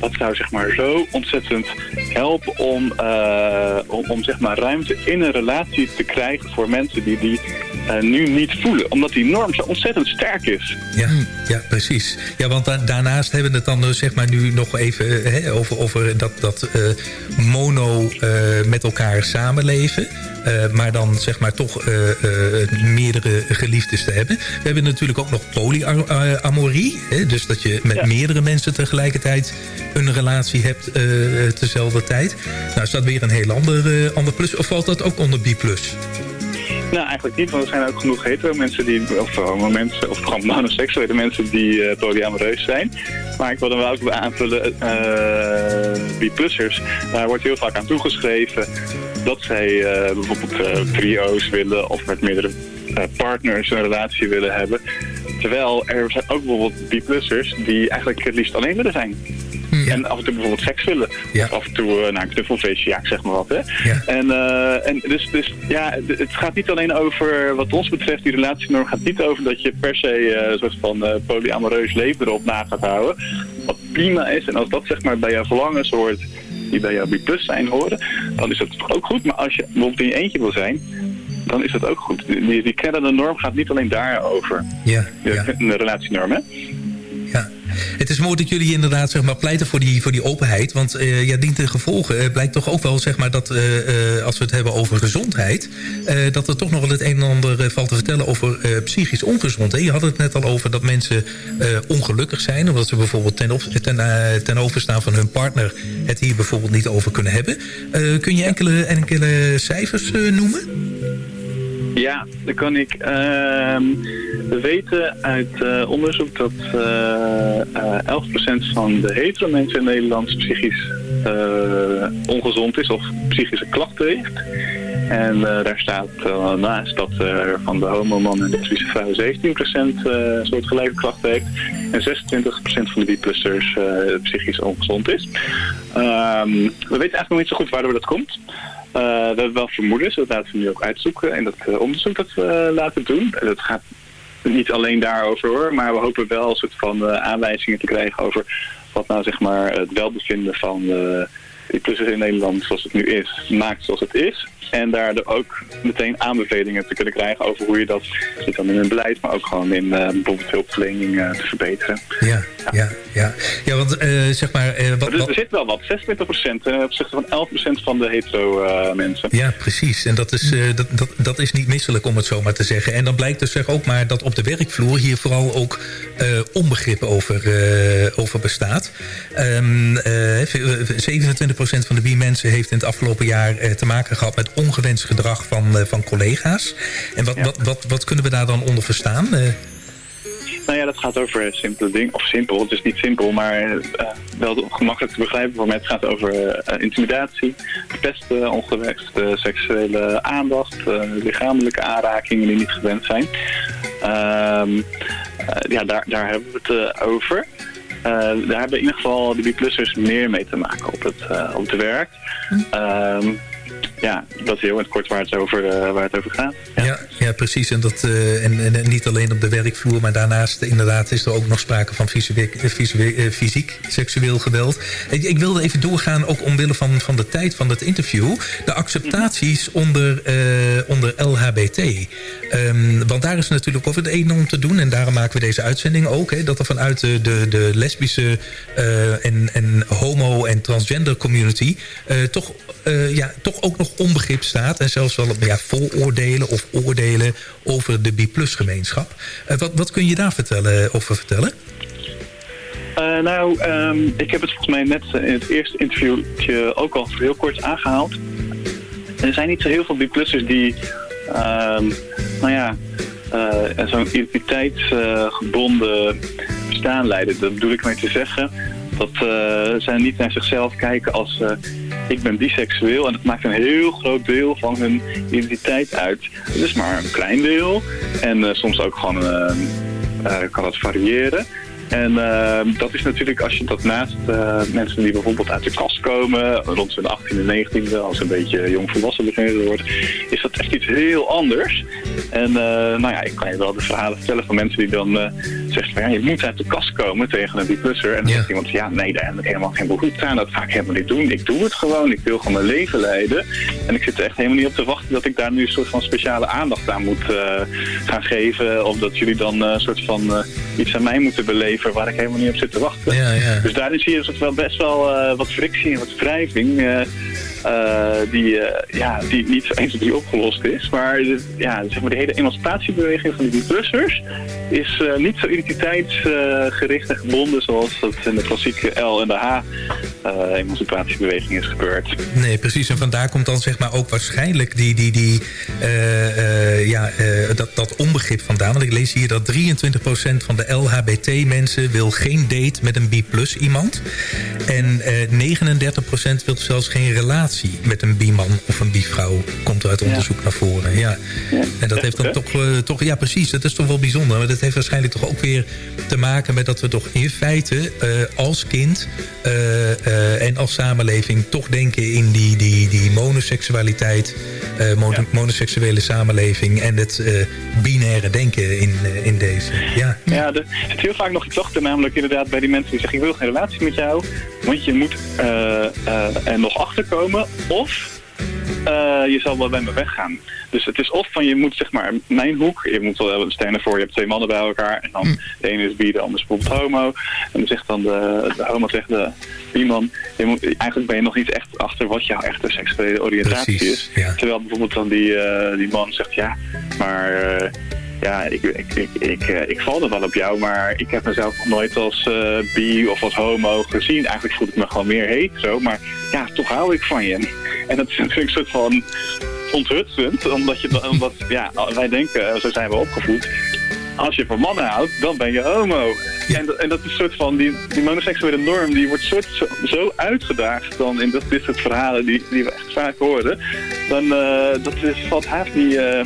Dat zou zeg maar zo ontzettend helpen om, om, om zeg maar ruimte in een relatie te krijgen voor mensen die die nu niet voelen. Omdat die norm zo ontzettend sterk is. Ja, ja precies. Ja, want da daarnaast hebben we het dan zeg maar nu nog even hè, over, over dat, dat mono met elkaar samenleven. Eh, maar dan zeg maar toch eh, eh, meerdere geliefdes te hebben. We hebben natuurlijk ook nog polyamorie. hè, dus dat je met meerdere mensen tegelijkertijd een relatie hebt uh, tezelfde tijd. Nou is dat weer een heel ander, ander plus. Of valt dat ook onder B+. Nou, eigenlijk niet, want er zijn ook genoeg hetero mensen die, of homo mensen, of gewoon monoseksuele mensen die uh, polyamoreus zijn. Maar ik wil dan wel ook aanvullen, uh, B-plussers, daar wordt heel vaak aan toegeschreven dat zij bijvoorbeeld trio's willen of met meerdere partners een relatie willen hebben. Terwijl er zijn ook bijvoorbeeld B-plussers die eigenlijk het liefst alleen willen zijn. En af en toe bijvoorbeeld seks willen. Of af en toe uh, nou, een knuffelfeestje, ja, ik zeg maar wat. Hè? En, uh, en dus, dus ja, het gaat niet alleen over, wat ons betreft, die relatienorm gaat niet over dat je per se uh, een soort van polyamoreus leven erop na gaat houden. Wat prima is. En als dat zeg maar bij jouw verlangens hoort, die bij jouw B-plus zijn horen, dan is dat ook goed. Maar als je bijvoorbeeld in je eentje wil zijn, dan is dat ook goed. Die, die kennende norm gaat niet alleen daarover. Ja, de, ja. de relatienorm, hè? Het is mooi dat jullie inderdaad zeg maar, pleiten voor die, voor die openheid. Want uh, ja, dient ten gevolge uh, blijkt toch ook wel zeg maar, dat uh, als we het hebben over gezondheid... dat er toch nog wel het een en ander valt te vertellen over psychisch ongezond. Je had het net al over dat mensen ongelukkig zijn... omdat ze bijvoorbeeld ten, op, ten, ten overstaan van hun partner... het hier bijvoorbeeld niet over kunnen hebben. kun je enkele, enkele cijfers noemen? Ja, dan kan ik. Uh, we weten uit uh, onderzoek dat uh, uh, 11% van de hetero mensen in Nederland psychisch ongezond is of psychische klachten heeft. En daar staat naast dat van de homo-man en de lesbische vrouw 17% soortgelijke klachten heeft. En 26% van de B-plussers psychisch ongezond is. Ehm, we weten eigenlijk nog niet zo goed waardoor dat komt. Uh, we hebben wel vermoedens, dat laten we nu ook uitzoeken in dat uh, onderzoek dat we laten doen. Dat gaat niet alleen daarover hoor, maar we hopen wel een soort van aanwijzingen te krijgen over wat nou zeg maar het welbevinden van die plussers in Nederland zoals het nu is, maakt zoals het is. En daardoor ook meteen aanbevelingen te kunnen krijgen over hoe je dat niet dan in een beleid, maar ook gewoon in uh, bijvoorbeeld hulpverlening uh, te verbeteren. Ja, ja, ja. Ja, ja want uh, zeg maar... wat, dus wat... er zit wel wat, 26 procent ten opzichte van 11% van de hetero mensen. Ja, precies. En dat is, dat, dat, dat is niet misselijk om het zo maar te zeggen. En dan blijkt dus zeg ook maar dat op de werkvloer hier vooral ook onbegrip over, over bestaat. Um, 27 procent van de bi-mensen heeft in het afgelopen jaar te maken gehad met ongewenst gedrag van, uh, van collega's. En wat, ja. wat, wat, wat kunnen we daar dan onder verstaan? Nou ja, dat gaat over simpele dingen. Of simpel, het is niet simpel, maar uh, wel gemakkelijk te begrijpen voor mij. Het gaat over intimidatie, pesten, ongewenst seksuele aandacht, lichamelijke aanrakingen die niet gewend zijn. Ehm, ja, daar, daar hebben we het over. daar hebben in ieder geval de B-plussers meer mee te maken op het, op het werk. Hm ja, dat is heel kort waar het over, uh, waar het over gaat. Ja, ja, precies. En, dat, uh, en, en, niet alleen op de werkvloer, maar daarnaast inderdaad is er ook nog sprake van fysiek, fysiek, fysiek seksueel geweld. Ik, ik, wilde even doorgaan, ook omwille van, van de tijd van het interview, de acceptaties onder, uh, onder LHBT. Um, want daar is natuurlijk ook het een om te doen. En daarom maken we deze uitzending ook. Hè, dat er vanuit de, de, de lesbische en, en homo- en transgender community toch, ja, toch ook nog onbegrip staat... en zelfs wel ja, vooroordelen of oordelen over de B-plus gemeenschap. Uh, wat, wat kun je daar vertellen, over vertellen? Uh, nou, um, ik heb het volgens mij net in het eerste interviewtje ook al heel kort aangehaald. Er zijn niet zo heel veel B-plussers die, uh, nou ja, uh, zo'n identiteitsgebonden bestaan leiden. Dat bedoel ik mee te zeggen. Dat zij niet naar zichzelf kijken als ik ben biseksueel en dat maakt een heel groot deel van hun identiteit uit. Het is maar een klein deel en uh, soms ook gewoon uh, uh, kan het variëren. En uh, dat is natuurlijk als je dat naast uh, mensen die bijvoorbeeld uit de kast komen, rond hun 18e en 19e, als ze een beetje jong volwassen beginnen te worden, is dat echt iets heel anders. En uh, nou ja, ik kan je wel de verhalen vertellen van mensen die dan zeggen van ja, je moet uit de kast komen tegen een B-plusser. En dan ja. zegt iemand ja, nee, daar heb ik helemaal geen behoefte aan, dat ga ik helemaal niet doen. Ik doe het gewoon, ik wil gewoon mijn leven leiden. En ik zit er echt helemaal niet op te wachten dat ik daar nu een soort van speciale aandacht aan moet gaan geven. Of dat jullie dan een soort van iets aan mij moeten beleven waar ik helemaal niet op zit te wachten. Ja, ja. Dus daarin zie je dat wel best wel uh, wat frictie en wat wrijving. Uh, eh, die, eh, ja, die niet zo eens op die opgelost is. Maar, de, ja, zeg maar de hele emancipatiebeweging van die plussers is eh, niet zo identiteitsgericht en gebonden zoals dat in de klassieke L en de H emancipatiebeweging is gebeurd. Nee, precies. En vandaar komt dan zeg maar ook waarschijnlijk die, die, die, ja, dat, dat onbegrip vandaan. Want ik lees hier dat 23% van de LHBT-mensen wil geen date met een B-plus iemand. En 39% wil zelfs geen relatie met een bi-man of een bi-vrouw. Komt er uit onderzoek naar voren. Ja. En dat heeft dan toch, uh, toch... Ja, precies. Dat is toch wel bijzonder. Maar dat heeft waarschijnlijk toch ook weer te maken met dat we toch in feite uh, als kind uh, en als samenleving toch denken in die, die, die monoseksualiteit, mon ja. monoseksuele samenleving en het binaire denken in, in deze. Ja, ja er zit heel vaak nog iets achter, namelijk inderdaad bij die mensen die zeggen ik wil geen relatie met jou, want je moet er nog achterkomen of uh, je zal wel bij me weggaan. Dus het is of van je moet zeg maar mijn hoek, je moet wel stellen voor je hebt twee mannen bij elkaar en dan mm. de ene is bi, de ander is bijvoorbeeld homo. En dan zegt dan de, de homo tegen de bi-man, eigenlijk ben je nog niet echt achter wat jouw echte seksuele oriëntatie Precies, is. Ja. Terwijl bijvoorbeeld dan die, uh, die man zegt ja, maar... Uh, ja, ik, ik, ik, ik, ik val er wel op jou, maar ik heb mezelf nog nooit als uh, bi of als homo gezien. Eigenlijk voel ik me gewoon meer hetero, maar ja, toch hou ik van je. En dat is natuurlijk een soort van onthutsend, omdat, je, omdat ja, wij denken, zo zijn we opgevoed, als je van mannen houdt, dan ben je homo. Ja. En, en, dat is een soort van, die, die monoseksuele norm, die wordt soort, zo, zo uitgedaagd dan in dat, dit soort verhalen die, die we echt vaak horen. Dan uh, dat is, valt haast niet uh,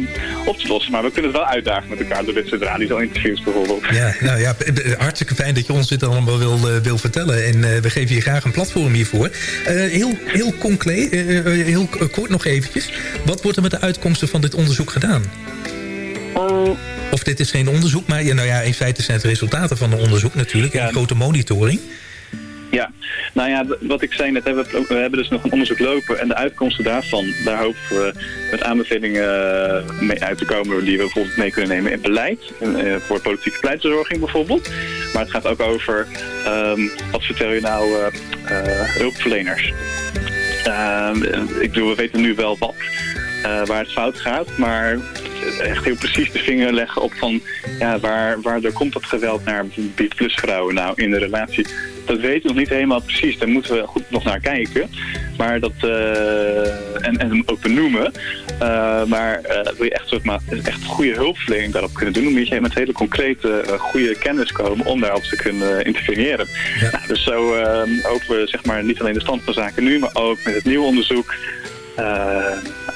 op te lossen. Maar we kunnen het wel uitdagen met elkaar door dit soort radio-interviews bijvoorbeeld. Ja, nou ja, hartstikke fijn dat je ons dit allemaal wil, uh, wil vertellen. En we geven je graag een platform hiervoor. heel, heel concreet, heel kort nog eventjes. Wat wordt er met de uitkomsten van dit onderzoek gedaan? Of dit is geen onderzoek, maar nou ja, in feite zijn het resultaten van een onderzoek natuurlijk. Ja. Een grote monitoring. Ja, nou ja, wat ik zei net, we, we hebben dus nog een onderzoek lopen. En de uitkomsten daarvan, daar hopen we met aanbevelingen mee uit te komen... die we bijvoorbeeld mee kunnen nemen in beleid. Uh, voor politieke pleitbezorging bijvoorbeeld. Maar het gaat ook over, um, wat vertel je nou, uh, uh, hulpverleners. ik bedoel, we weten nu wel wat, waar het fout gaat, maar echt heel precies de vinger leggen op van ja, waar, waar komt dat geweld naar bijvoorbeeld plus vrouwen nou in de relatie. Dat weten we nog niet helemaal precies. Daar moeten we goed nog naar kijken. Maar dat, uh, en, en ook benoemen. Uh, maar uh, wil je echt, soort, maar, echt goede hulpverlening daarop kunnen doen, dan moet je met hele concrete, goede kennis komen om daarop te kunnen interveneren. Ja. Nou, dus zo hopen we zeg maar, niet alleen de stand van zaken nu, maar ook met het nieuwe onderzoek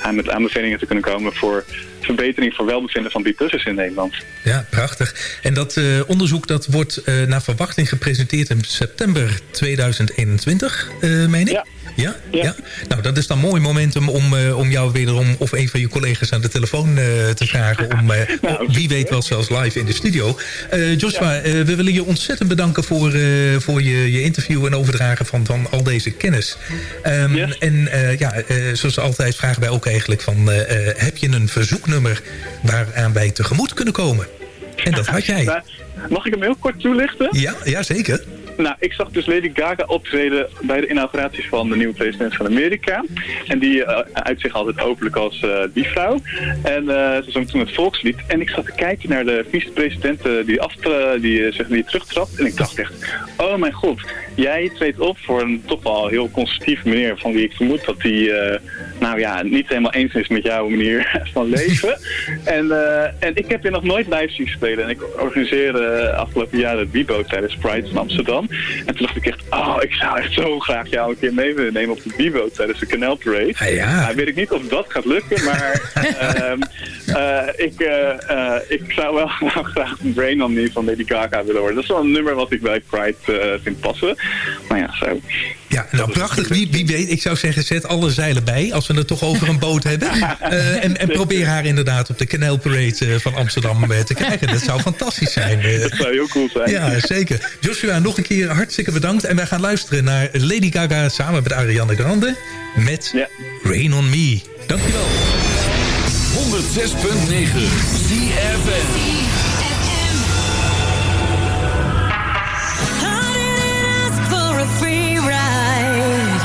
aan met aanbevelingen te kunnen komen voor verbetering voor welbevinden van B-plussers in Nederland. Ja, prachtig. En dat uh, onderzoek dat wordt uh, naar verwachting gepresenteerd in september 2021, uh, meen ik? Ja. Ja? ja? ja? Nou, dat is dan mooi momentum om, uh, om jou wederom of een van je collega's aan de telefoon uh, te vragen. Om, uh, nou, wie weet wel zelfs live in de studio. Joshua, ja. we willen je ontzettend bedanken voor, voor je, je interview en overdragen van, van al deze kennis. Um, ja. En ja, zoals altijd vragen wij ook eigenlijk van, heb je een verzoeknummer waaraan wij tegemoet kunnen komen? En dat had jij. Mag ik hem heel kort toelichten? Ja, ja zeker. Nou, ik zag dus Lady Gaga optreden bij de inauguratie van de nieuwe president van Amerika. En die uh, uit zich altijd openlijk als uh, die vrouw. En uh, ze zong toen het volkslied. En ik zat te kijken naar de vicepresident die, af, die, zeg, die terugtrapt. En ik dacht echt, oh mijn god, jij treedt op voor een toch wel heel constructief meneer van wie ik vermoed dat hij, nou ja, niet helemaal eens is met jouw manier van leven. en, en ik heb je nog nooit live zien spelen. En ik organiseerde afgelopen jaar het Bibo tijdens Pride van Amsterdam. En toen dacht ik echt, oh, ik zou echt zo graag jou een keer mee willen nemen op de Bibo tijdens de Canal Parade. Ah, ja. Nou, weet ik niet of dat gaat lukken, maar um, uh, ik, uh, ik zou wel graag een Brain on Me van Lady Gaga willen horen. Dat is wel een nummer wat ik bij Pride vind passen. Maar ja, zo. Ja, nou prachtig. Wie, wie weet, ik zou zeggen, zet alle zeilen bij als we het toch over een boot hebben. Uh, en, en, probeer haar inderdaad op de Canal Parade van Amsterdam te krijgen. Dat zou fantastisch zijn. Dat zou heel cool zijn. Ja, zeker. Joshua, nog een keer hartstikke bedankt. En wij gaan luisteren naar Lady Gaga samen met Ariana Grande met ja. Rain on Me. Dankjewel. 106.9 CFM. free ride.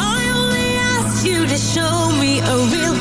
I only asked you me a real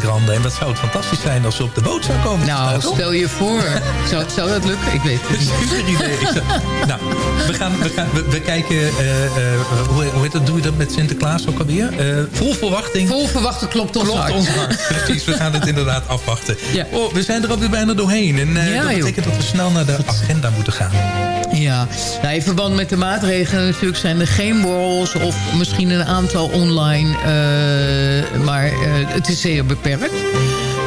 Grande. En wat zou het fantastisch zijn als ze op de boot zou komen. Nou, stel je voor. Zou, zou dat lukken? Ik weet het niet. Super idee. Zou- nou, we, gaan, we, gaan, we, we kijken... eh, eh, hoe, hoe heet dat? Doe je dat met Sinterklaas ook alweer? Eh, vol verwachting. Vol verwachten klopt ons Klopt hart. ons hart. Precies, we gaan het inderdaad afwachten. Oh, we zijn er alweer bijna doorheen. En eh, Ja, dat joh. betekent dat we snel naar de agenda moeten gaan. Ja, nou, in verband met de maatregelen natuurlijk zijn er geen borrels... of misschien een aantal online, eh, maar eh, het is zeer beperkt.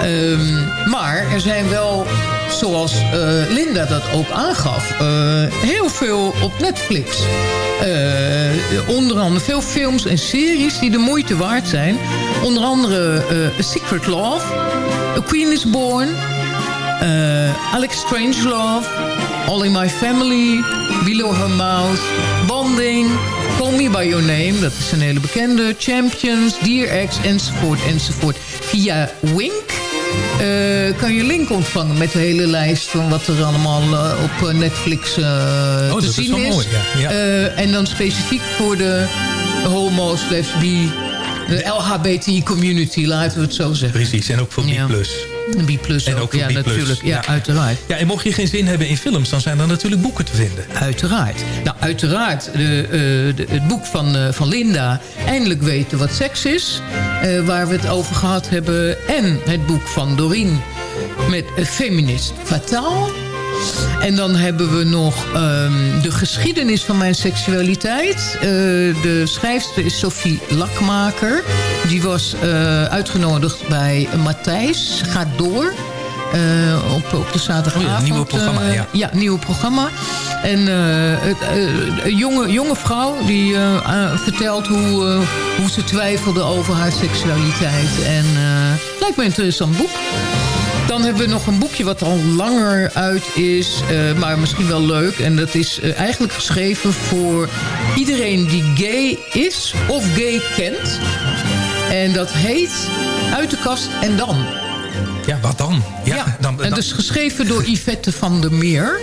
Ehm, maar er zijn wel, zoals eh, Linda dat ook aangaf... heel veel op Netflix. Onder andere veel films en series die de moeite waard zijn. Onder andere Secret Love, A Queen is Born... eh, Alex Strangelove, All in My Family, Below Her Mouth, Bonding, Call Me By Your Name, dat is een hele bekende, Champions, Dear X, enzovoort, enzovoort. Via Wink eh, kan je link ontvangen met de hele lijst van wat er allemaal eh, op Netflix eh, Oh, te dat is zien is. mooi, ja. Ja. En dan specifiek voor de homo's, lesbi, de LHBT community, laten we het zo zeggen. Precies, en ook voor Ja. B+. Een B+, En ook voor ja, B+. natuurlijk. Ja, uiteraard. Ja, en mocht je geen zin hebben in films, dan zijn er natuurlijk boeken te vinden. Uiteraard. Nou, uiteraard. De, eh, de- het boek van, eh, van Linda, Eindelijk weten wat seks is. eh, waar we het over gehad hebben. En het boek van Doreen met Feminist Fataal. En dan hebben we nog ehm, de geschiedenis van mijn seksualiteit. Eh, de schrijfster is Sophie Lakmaker. Die was eh, uitgenodigd bij Matthijs. Gaat door. eh, op, op de zaterdagavond. Oh ja, nieuwe programma, ja. Ja, nieuwe programma. En een jonge, jonge vrouw die vertelt hoe, hoe ze twijfelde over haar seksualiteit. En het lijkt me een interessant boek. Dan hebben we nog een boekje wat al langer uit is, eh, maar misschien wel leuk. En dat is eh, eigenlijk geschreven voor iedereen die gay is of gay kent. En dat heet Uit de kast en dan. Ja, wat dan? Ja, dan, En dan- dus geschreven door Yvette van der Meer.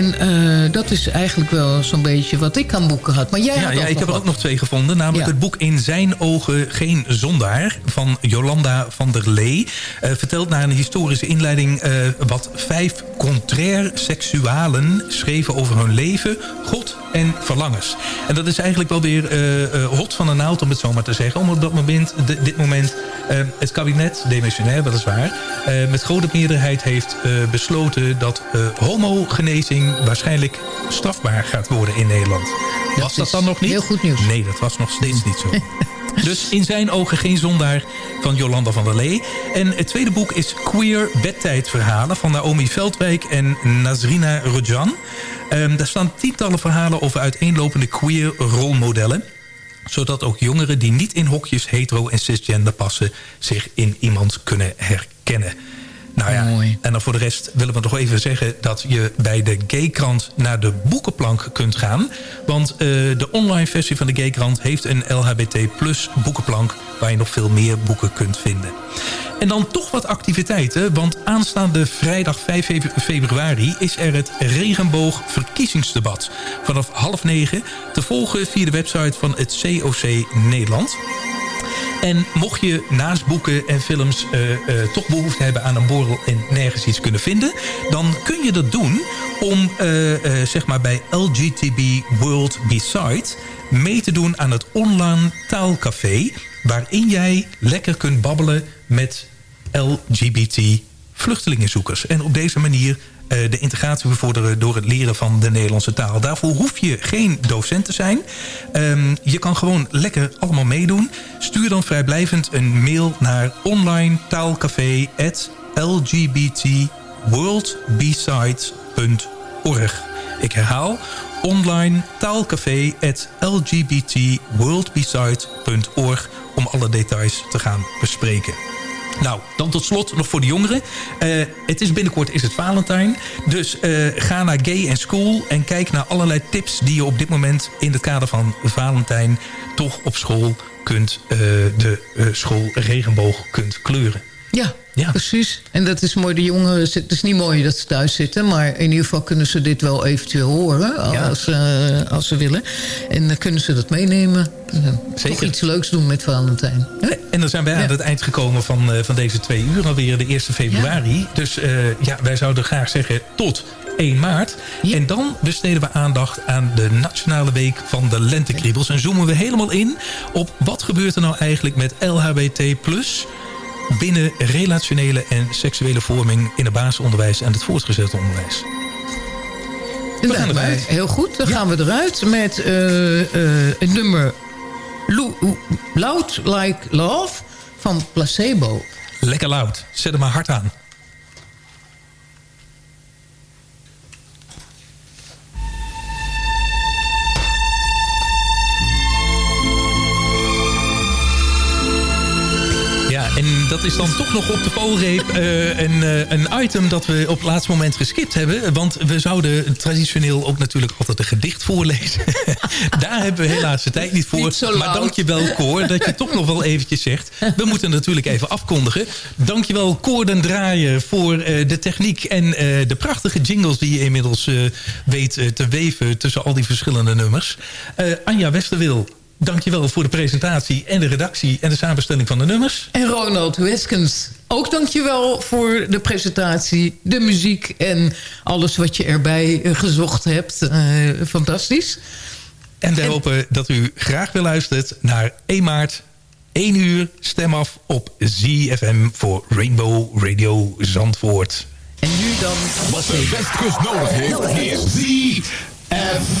En eh, dat is eigenlijk wel zo'n beetje wat ik aan boeken had. Maar jij ja, had ja, ik heb er ook nog twee gevonden. Namelijk Ja. het boek In zijn ogen geen zondaar van Jolanda van der Lee. eh, vertelt naar een historische inleiding eh, wat vijf contrair seksualen schreven over hun leven, God en verlangens. En dat is eigenlijk wel weer hot van de naald om het zo maar te zeggen. Omdat op dat moment, di- dit moment het kabinet, demissionair weliswaar, met grote meerderheid heeft besloten dat eh, waarschijnlijk strafbaar gaat worden in Nederland. was dat dan nog niet? heel goed nieuws. Nee, dat was nog steeds niet zo. Dus in zijn ogen geen zondaar van Jolanda van der Lee. En het tweede boek is Queer Bedtijdverhalen van Naomi Veldwijk en Nazrina Rojan. Ehm, daar staan tientallen verhalen over uiteenlopende queer rolmodellen zodat ook jongeren die niet in hokjes hetero en cisgender passen... zich in iemand kunnen herkennen. Nou ja, en dan voor de rest willen we nog even zeggen... dat je bij de Gaykrant naar de boekenplank kunt gaan. Want eh, de online versie van de Gaykrant heeft een LHBT plus boekenplank... waar je nog veel meer boeken kunt vinden. En dan toch wat activiteiten, want aanstaande vrijdag 5 fe- februari... is er het Regenboog Verkiezingsdebat. Vanaf half negen te volgen via de website van het COC Nederland. En mocht je naast boeken en films eh, eh, toch behoefte hebben aan een borrel en nergens iets kunnen vinden, dan kun je dat doen om eh, zeg maar bij LGTB World Beside mee te doen aan het online taalcafé, waarin jij lekker kunt babbelen met LGBT vluchtelingenzoekers. En op deze manier de integratie bevorderen door het leren van de Nederlandse taal. Daarvoor hoef je geen docent te zijn. Ehm, je kan gewoon lekker allemaal meedoen. Stuur dan vrijblijvend een mail naar online taalcafé lgbtworldbesides.org. Ik herhaal, online taalcafé lgbtworldbesides.org om alle details te gaan bespreken. Nou, dan tot slot nog voor de jongeren. Eh, het is binnenkort is het Valentijn. Dus eh, ga naar Gay and School en kijk naar allerlei tips... die je op dit moment in het kader van Valentijn... toch op school kunt, eh, de school regenboog kunt kleuren. Ja, precies. En dat is mooi. De jongeren, het is niet mooi dat ze thuis zitten... maar in ieder geval kunnen ze dit wel eventueel horen als, eh, als ze willen. En dan kunnen ze dat meenemen. Zeker. Toch iets leuks doen met Valentijn. En dan zijn wij aan het eind gekomen van, eh, van deze twee uur alweer, de 1 februari. Dus eh, ja, wij zouden graag zeggen tot 1 maart. En dan besteden we aandacht aan de Nationale Week van de Lentekriebels. En zoomen we helemaal in op wat gebeurt er nou eigenlijk met LHBT+, binnen relationele en seksuele vorming in het basisonderwijs en het voortgezet onderwijs. We gaan eruit. Heel goed, dan gaan we eruit met eh, eh, het nummer Lo- Loud Like Love van Placebo. Lekker luid. Zet hem maar hard aan. Is dan toch nog op de valreep eh, een, eh, een item dat we op het laatste moment geskipt hebben. Want we zouden traditioneel ook natuurlijk altijd een gedicht voorlezen. Daar hebben we helaas de tijd niet voor. Niet maar dankjewel Cor dat je toch nog wel eventjes zegt. We moeten natuurlijk even afkondigen. Dankjewel Cor den Draaier voor eh, de techniek en de prachtige jingles die je inmiddels weet te weven tussen al die verschillende nummers. Anja Westerwil, dankjewel voor de presentatie en de redactie en de samenstelling van de nummers. En Ronald Weskens, ook dankjewel voor de presentatie, de muziek en alles wat je erbij eh, gezocht hebt. Eh, fantastisch. En wij hopen dat u graag weer luistert naar 1 maart, 1 uur, stem af op ZFM voor Rainbow Radio Zandvoort. En nu dan... Wat de Westkust nodig heeft, is ZFM.